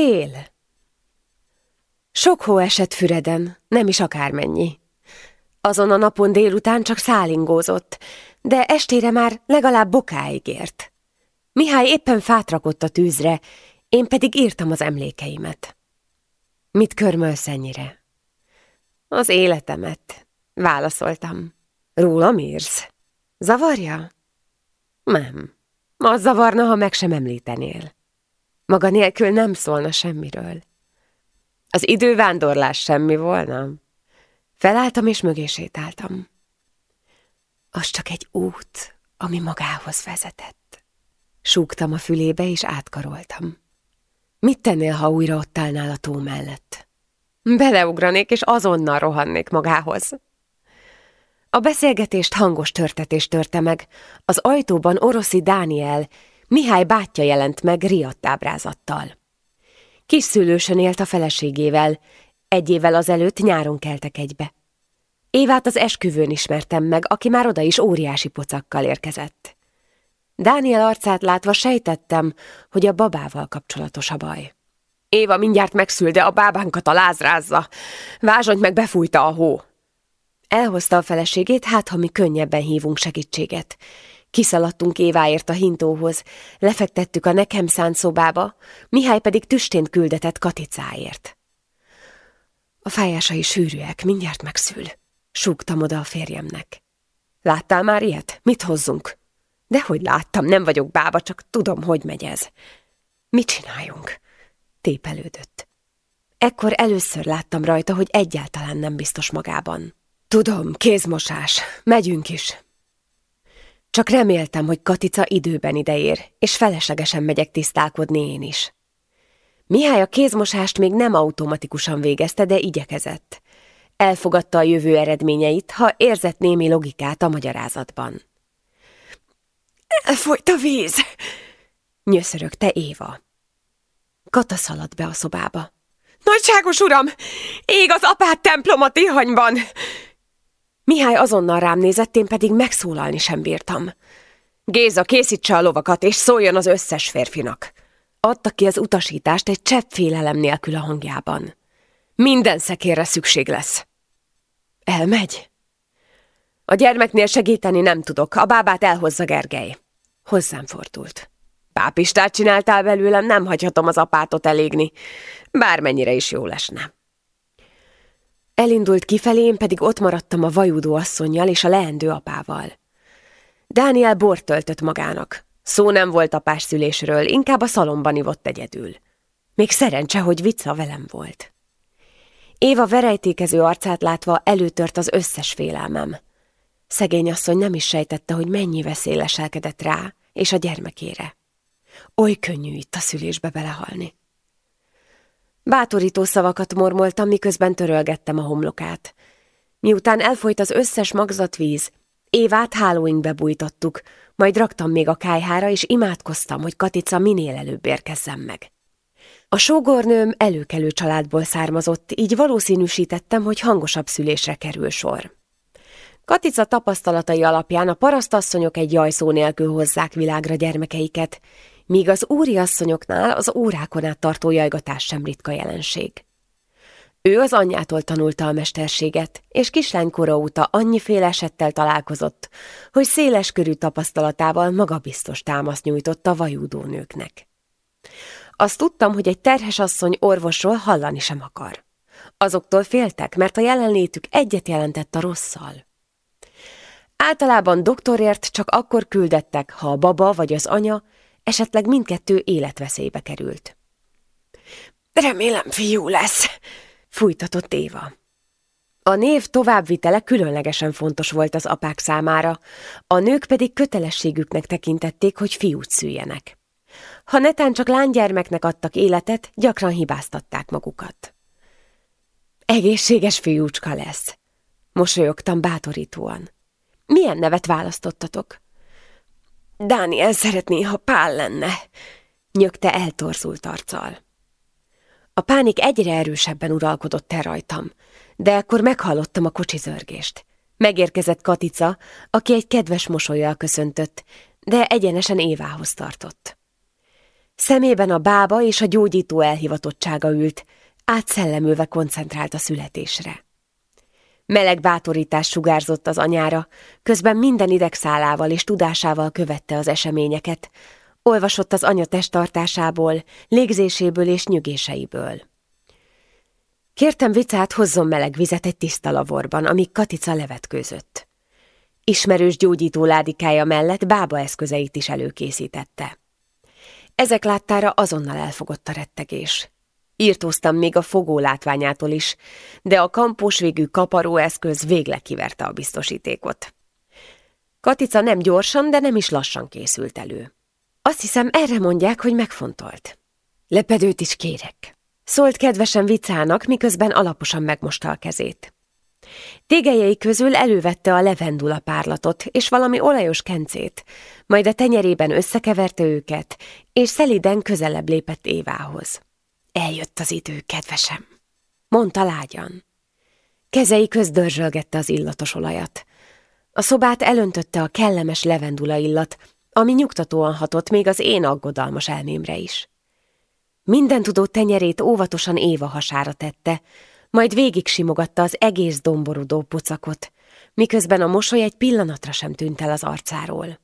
Tél. Sok hó esett Füreden, nem is akármennyi. Azon a napon délután csak szálingózott, de estére már legalább bokáig ért. Mihály éppen fát rakott a tűzre, én pedig írtam az emlékeimet. Mit körmölsz ennyire? Az életemet, válaszoltam. Rólam írsz? Zavarja? Nem. Az zavarna, ha meg sem említenél. Maga nélkül nem szólna semmiről. Az idővándorlás semmi volna. Felálltam és mögé sétáltam. Az csak egy út, ami magához vezetett. Súgtam a fülébe, és átkaroltam. Mit tennél, ha újra ott állnál a tó mellett? Beleugranék, és azonnal rohannék magához. A beszélgetést hangos törtetés törte meg. Az ajtóban oroszi Dániel, Mihály bátyja jelent meg riadt ábrázattal. Kisszülősen élt a feleségével, egy évvel azelőtt nyáron keltek egybe. Évát az esküvőn ismertem meg, aki már oda is óriási pocakkal érkezett. Dániel arcát látva sejtettem, hogy a babával kapcsolatos a baj. Éva mindjárt megszül, a bábánkat a lázrázza. Vázsony meg befújta a hó. Elhozta a feleségét, hát ha mi könnyebben hívunk segítséget. Kiszaladtunk Éváért a hintóhoz, lefektettük a nekem szánt szobába, Mihály pedig tüstént küldetett Katicáért. A fájásai sűrűek, mindjárt megszül. Súgtam oda a férjemnek. Láttál már ilyet? Mit hozzunk? Dehogy láttam, nem vagyok bába, csak tudom, hogy megy ez. Mit csináljunk? Tépelődött. Ekkor először láttam rajta, hogy egyáltalán nem biztos magában. Tudom, kézmosás. Megyünk is. Csak reméltem, hogy Katica időben ideér, és feleslegesen megyek tisztálkodni én is. Mihály a kézmosást még nem automatikusan végezte, de igyekezett. Elfogadta a jövő eredményeit, ha érzett némi logikát a magyarázatban. Elfolyt a víz! Nyöszörögte Éva. Kata szaladt be a szobába. Nagyságos uram! Ég az apát templom a tihanyban! Mihály azonnal rám nézett, én pedig megszólalni sem bírtam. Géza, készítse a lovakat, és szóljon az összes férfinak. Adta ki az utasítást egy csepp félelem nélkül a hangjában. Minden szekérre szükség lesz. Elmegy? A gyermeknél segíteni nem tudok, a bábát elhozza Gergely. Hozzám fordult. Pápistát csináltál belőlem, nem hagyhatom az apátot elégni, bármennyire is jó lesne. Elindult kifelé, én pedig ott maradtam a vajúdó asszonynal és a leendő apával. Dániel bort töltött magának. Szó nem volt apás szülésről, inkább a szalomban ivott egyedül. Még szerencse, hogy vicca velem volt. Éva verejtékező arcát látva előtört az összes félelmem. Szegény asszony nem is sejtette, hogy mennyi veszély leselkedett rá és a gyermekére. Oly könnyű itt a szülésbe belehalni. Bátorító szavakat mormoltam, miközben törölgettem a homlokát. Miután elfolyt az összes magzatvíz, Évát hálóinkbe bújtottuk, majd raktam még a kájhára, és imádkoztam, hogy Katica minél előbb érkezzen meg. A sógornőm előkelő családból származott, így valószínűsítettem, hogy hangosabb szülésre kerül sor. Katica tapasztalatai alapján a parasztasszonyok egy jajszó nélkül hozzák világra gyermekeiket, míg az úriasszonyoknál az órákon át tartó jajgatás sem ritka jelenség. Ő az anyjától tanulta a mesterséget, és kislánykora óta annyiféle esettel találkozott, hogy széles körű tapasztalatával magabiztos támaszt nyújtott a vajúdó nőknek. Azt tudtam, hogy egy terhes asszony orvosról hallani sem akar. Azoktól féltek, mert a jelenlétük egyet jelentett a rosszal. Általában doktorért csak akkor küldettek, ha a baba vagy az anya esetleg mindkettő életveszélybe került. Remélem fiú lesz, fújtatott Éva. A név továbbvitele különlegesen fontos volt az apák számára, a nők pedig kötelességüknek tekintették, hogy fiút szüljenek. Ha netán csak lánygyermeknek adtak életet, gyakran hibáztatták magukat. Egészséges fiúcska lesz, mosolyogtam bátorítóan. Milyen nevet választottatok? Dániel szeretné, ha Pál lenne, nyögte eltorzult arccal. A pánik egyre erősebben uralkodott el rajtam, de akkor meghallottam a kocsi zörgést. Megérkezett Katica, aki egy kedves mosolyjal köszöntött, de egyenesen Évához tartott. Szemében a bába és a gyógyító elhivatottsága ült, átszellemülve koncentrált a születésre. Meleg bátorítás sugárzott az anyára, közben minden idegszálával és tudásával követte az eseményeket, olvasott az anya testtartásából, légzéséből és nyögéseiből. Kértem Vicát, hozzon meleg vizet egy tiszta lavorban, amíg Katica levetkőzött. Ismerős gyógyító ládikája mellett bába eszközeit is előkészítette. Ezek láttára azonnal elfogott a rettegés. Írtóztam még a fogó látványától is, de a kampós végű kaparóeszköz végleg kiverte a biztosítékot. Katica nem gyorsan, de nem is lassan készült elő. Azt hiszem, erre mondják, hogy megfontolt. Lepedőt is kérek. Szólt kedvesen vicának, miközben alaposan megmosta a kezét. Tégelyei közül elővette a levendula párlatot és valami olajos kencét, majd a tenyerében összekeverte őket, és szeliden közelebb lépett Évához. Eljött az idő, kedvesem, mondta lágyan. Kezei köz dörzsölgette az illatos olajat. A szobát elöntötte a kellemes levendula illat, ami nyugtatóan hatott még az én aggodalmas elmémre is. Minden tudó tenyerét óvatosan Éva hasára tette, majd végig simogatta az egész domborodó pocakot, miközben a mosoly egy pillanatra sem tűnt el az arcáról.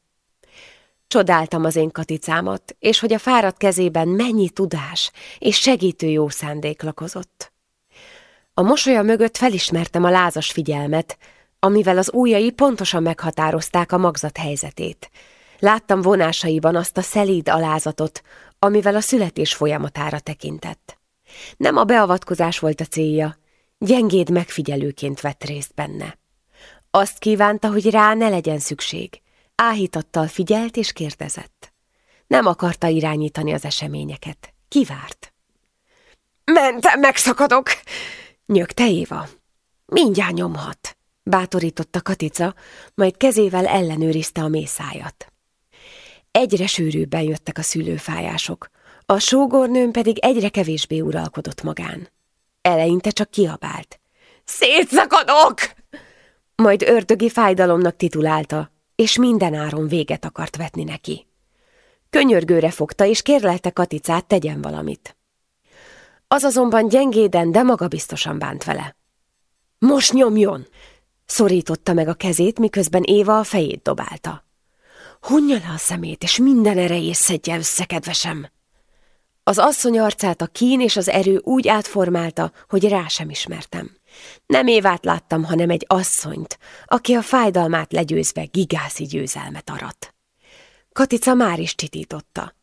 Csodáltam az én katicámat, és hogy a fáradt kezében mennyi tudás és segítő jó szándék lakozott. A mosolya mögött felismertem a lázas figyelmet, amivel az ujjai pontosan meghatározták a magzat helyzetét. Láttam vonásaiban azt a szelíd alázatot, amivel a születés folyamatára tekintett. Nem a beavatkozás volt a célja, gyengéd megfigyelőként vett részt benne. Azt kívánta, hogy rá ne legyen szükség. Áhítattal figyelt és kérdezett. Nem akarta irányítani az eseményeket. Kivárt. Mentem, megszakadok! Nyögte Éva. Mindjárt nyomhat, bátorította Katica, majd kezével ellenőrizte a mészájat. Egyre sűrűbben jöttek a szülőfájások, a sógornőm pedig egyre kevésbé uralkodott magán. Eleinte csak kiabált. Szétszakadok! Majd ördögi fájdalomnak titulálta, és minden áron véget akart vetni neki. Könyörgőre fogta, és kérlelte Katicát tegyen valamit. Az azonban gyengéden, de magabiztosan bánt vele. Most nyomjon! Szorította meg a kezét, miközben Éva a fejét dobálta. Hunja le a szemét, és minden erejét szedje össze, kedvesem! Az asszony arcát a kín és az erő úgy átformálta, hogy rá sem ismertem. Nem Évát láttam, hanem egy asszonyt, aki a fájdalmát legyőzve gigászi győzelmet arat. Katica már is csitította.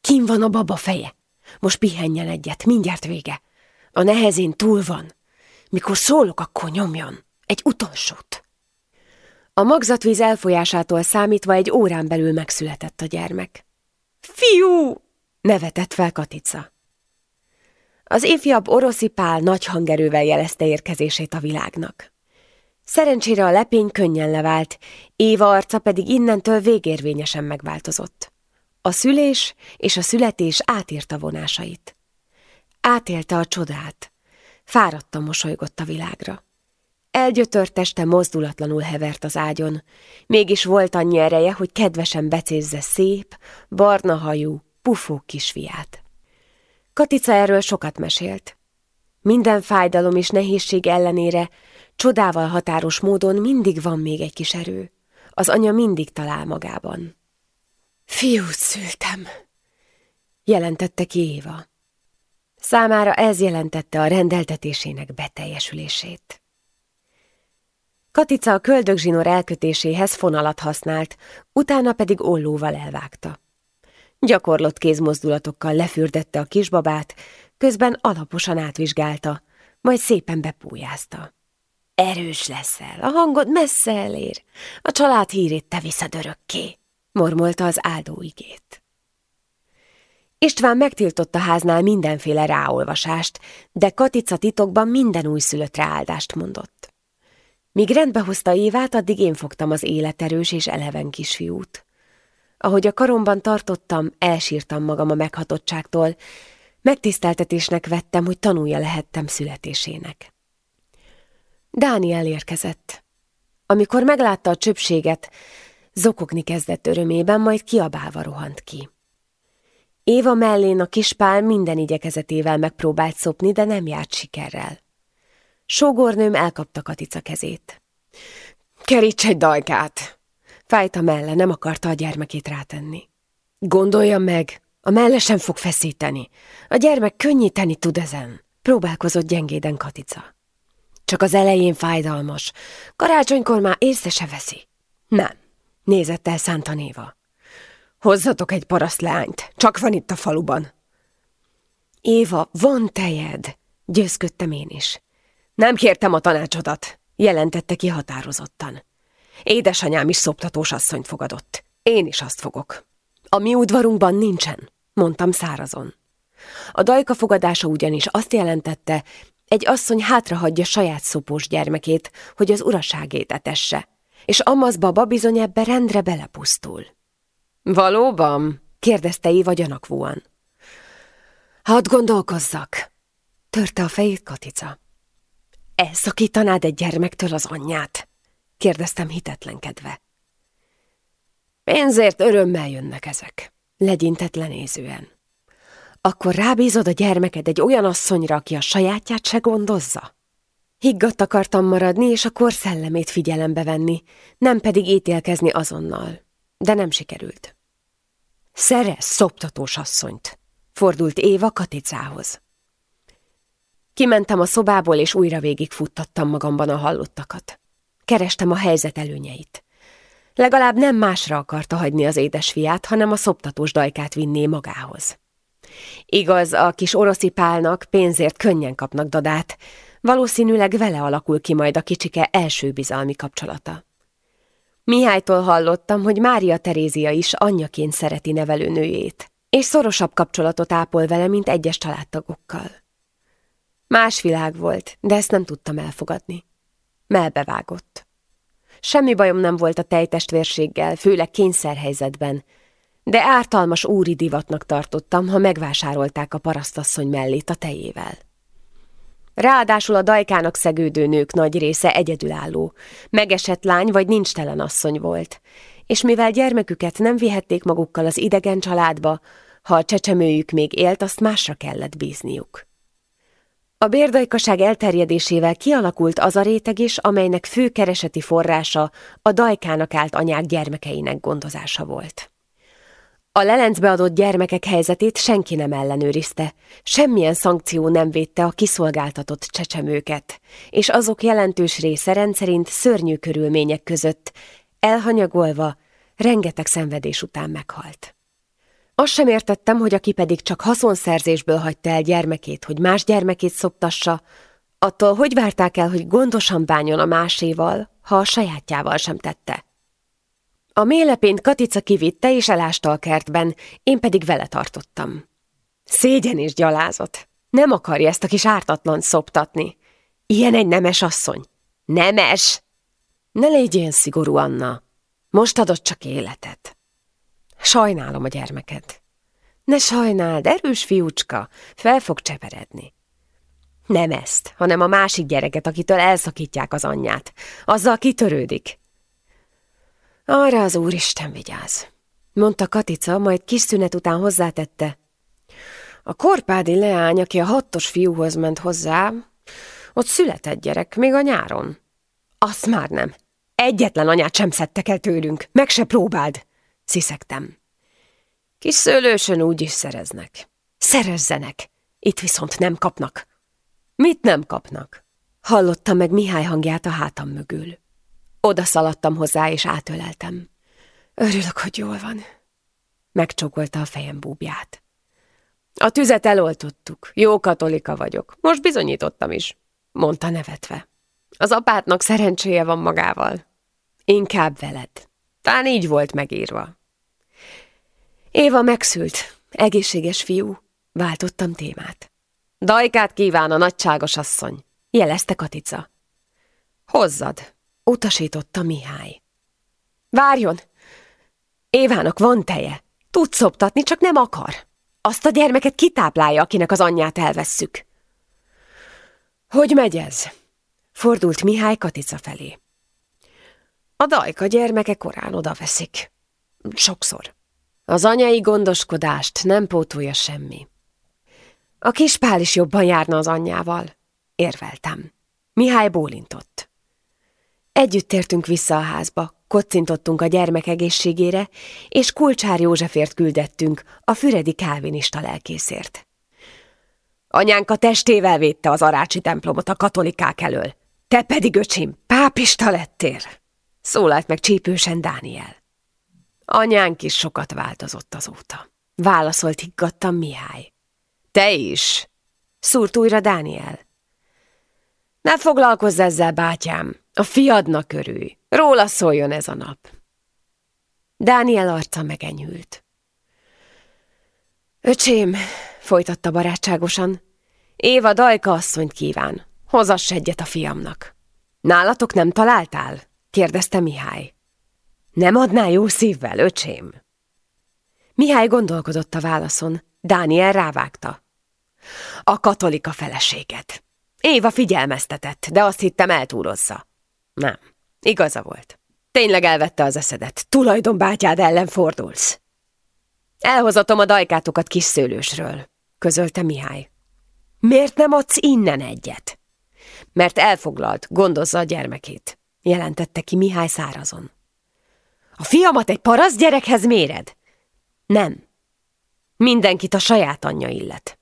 Kim van a baba feje? Most pihenjen egyet, mindjárt vége. A nehezén túl van. Mikor szólok, akkor nyomjon. Egy utolsót. A magzatvíz elfolyásától számítva egy órán belül megszületett a gyermek. Fiú! Nevetett fel Katica. Az ifjabb oroszi pál nagy hangerővel jelezte érkezését a világnak. Szerencsére a lepény könnyen levált, Éva arca pedig innentől végérvényesen megváltozott. A szülés és a születés átírta vonásait. Átélte a csodát, fáradtan mosolygott a világra. Elgyötört teste mozdulatlanul hevert az ágyon, mégis volt annyi ereje, hogy kedvesen becézze szép, barna hajú, pufó kisfiát. Katica erről sokat mesélt. Minden fájdalom és nehézség ellenére csodával határos módon mindig van még egy kis erő. Az anya mindig talál magában. Fiút szültem, jelentette ki Éva. Számára ez jelentette a rendeltetésének beteljesülését. Katica a köldögzsinór elkötéséhez fonalat használt, utána pedig ollóval elvágta. Gyakorlott kézmozdulatokkal lefürdette a kisbabát, közben alaposan átvizsgálta, majd szépen bepújázta. Erős leszel, a hangod messze elér, a család hírét te viszed örökké, mormolta az áldóigét. István megtiltotta háznál mindenféle ráolvasást, de Katica titokban minden újszülöttre áldást mondott. Míg rendbe hozta Évát, addig én fogtam az életerős és eleven kisfiút. Ahogy a karomban tartottam, elsírtam magam a meghatottságtól, megtiszteltetésnek vettem, hogy tanulja lehettem születésének. Dániel érkezett. Amikor meglátta a csöpséget, zokogni kezdett örömében, majd kiabálva rohant ki. Éva mellén a kispál minden igyekezetével megpróbált szopni, de nem járt sikerrel. Sógornőm elkapta Katica kezét. Keríts egy dajkát! Fájt a melle, nem akarta a gyermekét rátenni. Gondolja meg, a melle sem fog feszíteni. A gyermek könnyíteni tud ezen. Próbálkozott gyengéden Katica. Csak az elején fájdalmas. Karácsonykor már észre se veszi. Nem, nézett el Szánta Néva. Hozzatok egy paraszt leányt, csak van itt a faluban. Éva, van tejed, győzködtem én is. Nem kértem a tanácsodat, jelentette ki határozottan. Édesanyám is szoptatós asszonyt fogadott. Én is azt fogok. A mi udvarunkban nincsen, mondtam szárazon. A dajka fogadása ugyanis azt jelentette, egy asszony hátrahagyja saját szopós gyermekét, hogy az uraságét etesse, és Amasz baba bizony ebbe rendre belepusztul. Valóban? kérdezte Éva gyanakvóan. Hadd gondolkozzak, törte a fejét Katica. Elszakítanád egy gyermektől az anyját? Kérdeztem hitetlenkedve. Pénzért örömmel jönnek ezek, legyintett lenézően. Akkor rábízod a gyermeked egy olyan asszonyra, aki a sajátját se gondozza? Higgadt akartam maradni, és a kor szellemét figyelembe venni, nem pedig ítélkezni azonnal. De nem sikerült. Szerez szoptatós asszonyt, fordult Éva Katicához. Kimentem a szobából, és újra végigfuttattam magamban a hallottakat. Kerestem a helyzet előnyeit. Legalább nem másra akarta hagyni az édesfiát, hanem a szoptatós dajkát vinné magához. Igaz, a kis oroszipálnak pénzért könnyen kapnak dadát, valószínűleg vele alakul ki majd a kicsike első bizalmi kapcsolata. Mihálytól hallottam, hogy Mária Terézia is anyjaként szereti nevelőnőjét, és szorosabb kapcsolatot ápol vele, mint egyes családtagokkal. Más világ volt, de ezt nem tudtam elfogadni. Melbevágott. Semmi bajom nem volt a tejtestvérséggel, főleg kényszerhelyzetben, de ártalmas úri divatnak tartottam, ha megvásárolták a parasztasszony mellét a tejével. Ráadásul a dajkának szegődő nők nagy része egyedülálló, megesett lány vagy nincs telen asszony volt, és mivel gyermeküket nem vihették magukkal az idegen családba, ha a csecsemőjük még élt, azt másra kellett bízniuk. A bérdajkaság elterjedésével kialakult az a réteg is, amelynek fő kereseti forrása a dajkának állt anyák gyermekeinek gondozása volt. A lelencbe adott gyermekek helyzetét senki nem ellenőrizte, semmilyen szankció nem védte a kiszolgáltatott csecsemőket, és azok jelentős része rendszerint szörnyű körülmények között, elhanyagolva, rengeteg szenvedés után meghalt. Azt sem értettem, hogy aki pedig csak haszonszerzésből hagyta el gyermekét, hogy más gyermekét szoptassa, attól hogy várták el, hogy gondosan bánjon a máséval, ha a sajátjával sem tette. A mélepént Katica kivitte és elásta a kertben, én pedig vele tartottam. Szégyen és gyalázat. Nem akarja ezt a kis ártatlan szoptatni. Ilyen egy nemes asszony. Nemes! Ne légy ilyen szigorú, Anna. Most adott csak életet. Sajnálom a gyermeked. Ne sajnáld, erős fiúcska, fel fog cseperedni. Nem ezt, hanem a másik gyereket, akitől elszakítják az anyját. Azzal kitörődik. Arra az Úristen vigyáz, mondta Katica, majd kis szünet után hozzátette. A korpádi leány, aki a hatos fiúhoz ment hozzá, ott született gyerek, még a nyáron. Azt már nem. Egyetlen anyát sem szedtek el tőlünk, meg se próbáld, sziszegtem. Kis szőlősön úgy is szereznek. Szerezzenek, itt viszont nem kapnak. Mit nem kapnak? Hallottam meg Mihály hangját a hátam mögül. Oda szaladtam hozzá, és átöleltem. Örülök, hogy jól van. Megcsókolta a fejem búbját. A tüzet eloltottuk. Jó katolika vagyok. Most bizonyítottam is, mondta nevetve. Az apátnak szerencséje van magával. Inkább veled. Tán így volt megírva. Éva megszült. Egészséges fiú. Váltottam témát. Dajkát kíván a nagyságos asszony, jelezte Katica. Hozzad, utasította Mihály. Várjon! Évának van teje. Tud szoptatni, csak nem akar. Azt a gyermeket kitáplálja, akinek az anyját elvesszük. Hogy megy ez? Fordult Mihály Katica felé. A dajka gyermeke korán odaveszik. Sokszor. Az anyai gondoskodást nem pótolja semmi. A kispál is jobban járna az anyjával, érveltem. Mihály bólintott. Együtt tértünk vissza a házba, kocintottunk a gyermek egészségére, és Kulcsár Józsefért küldettünk a füredi kálvinista lelkészért. Anyánk a testével védte az arácsi templomot a katolikák elől. Te pedig, öcsém, pápista lettél! Szólalt meg csípősen Dániel. Anyánk is sokat változott azóta. Válaszolt higgadtan Mihály. Te is! Szúrt újra Dániel. Ne foglalkozz ezzel, bátyám! A fiadnak örülj! Róla szóljon ez a nap! Dániel arca megenyült. Öcsém, folytatta barátságosan, Éva Dajka asszonyt kíván. Hozass egyet a fiamnak. Nálatok nem találtál? kérdezte Mihály. Nem adná jó szívvel, öcsém? Mihály gondolkodott a válaszon. Dániel rávágta. A katolika feleséget. Éva figyelmeztetett, de azt hittem eltúrozza. Nem, igaza volt. Tényleg elvette az eszedet. Tulajdonbátyád ellen fordulsz. Elhozatom a dajkátokat kis szőlősről, közölte Mihály. Miért nem adsz innen egyet? Mert elfoglalt, gondozza a gyermekét, jelentette ki Mihály szárazon. A fiamat egy parasz gyerekhez méred? Nem. Mindenkit a saját anyja illet.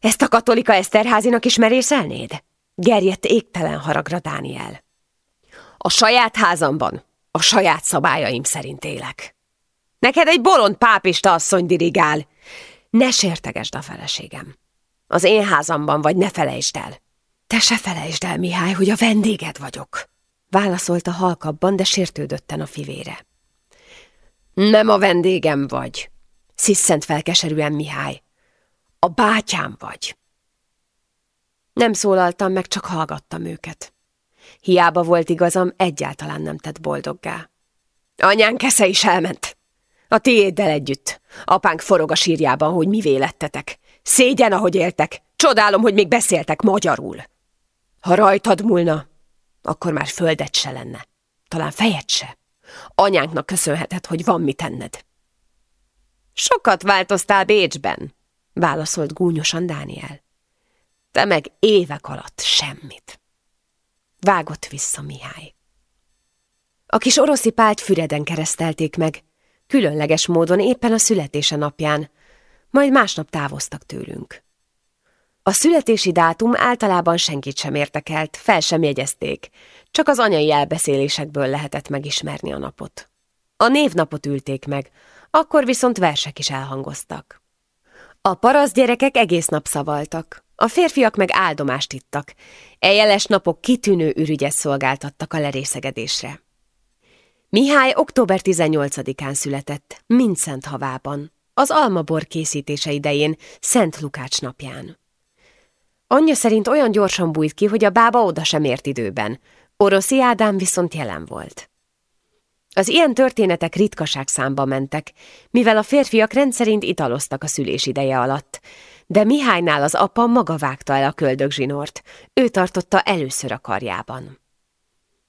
Ezt a katolika Eszterházinak is merészelnéd? Gerjedt égtelen haragra Dániel. A saját házamban, a saját szabályaim szerint élek. Neked egy bolond pápista asszony dirigál. Ne sértegesd a feleségem. Az én házamban vagy, ne felejtsd el. Te se felejtsd el, Mihály, hogy a vendéged vagyok. Válaszolta halkabban, de sértődötten a fivére. Nem a vendégem vagy, sziszent felkeserűen Mihály. A bátyám vagy. Nem szólaltam meg, csak hallgattam őket. Hiába volt igazam, egyáltalán nem tett boldoggá. Anyán kesze is elment. A tiéddel együtt. Apánk forog a sírjában, hogy mi vélettetek. Szégyen, ahogy éltek. Csodálom, hogy még beszéltek magyarul. Ha rajtad múlna, akkor már földet se lenne. Talán fejed se. Anyánknak köszönheted, hogy van mit tenned. Sokat változtál Bécsben, válaszolt gúnyosan Dániel. Te meg évek alatt semmit. Vágott vissza Mihály. A kis oroszi pált Füreden keresztelték meg, különleges módon éppen a születése napján, majd másnap távoztak tőlünk. A születési dátum általában senkit sem értekelt, fel sem jegyezték, csak az anyai elbeszélésekből lehetett megismerni a napot. A névnapot ülték meg, akkor viszont versek is elhangoztak. A parasz gyerekek egész nap szavaltak, a férfiak meg áldomást ittak, Ejeles napok kitűnő ürügyet szolgáltattak a lerészegedésre. Mihály október 18-án született, Mincent havában, az almabor készítése idején, Szent Lukács napján. Anyja szerint olyan gyorsan bújt ki, hogy a bába oda sem ért időben, Oroszi Ádám viszont jelen volt. Az ilyen történetek ritkaság számba mentek, mivel a férfiak rendszerint italoztak a szülés ideje alatt, de Mihálynál az apa maga vágta el a köldögzsinort, ő tartotta először a karjában.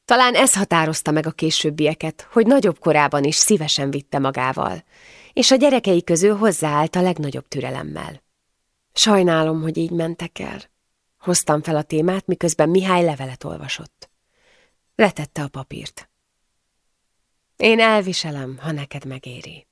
Talán ez határozta meg a későbbieket, hogy nagyobb korában is szívesen vitte magával, és a gyerekei közül hozzáállt a legnagyobb türelemmel. Sajnálom, hogy így mentek el. Hoztam fel a témát, miközben Mihály levelet olvasott. Letette a papírt. Én elviselem, ha neked megéri.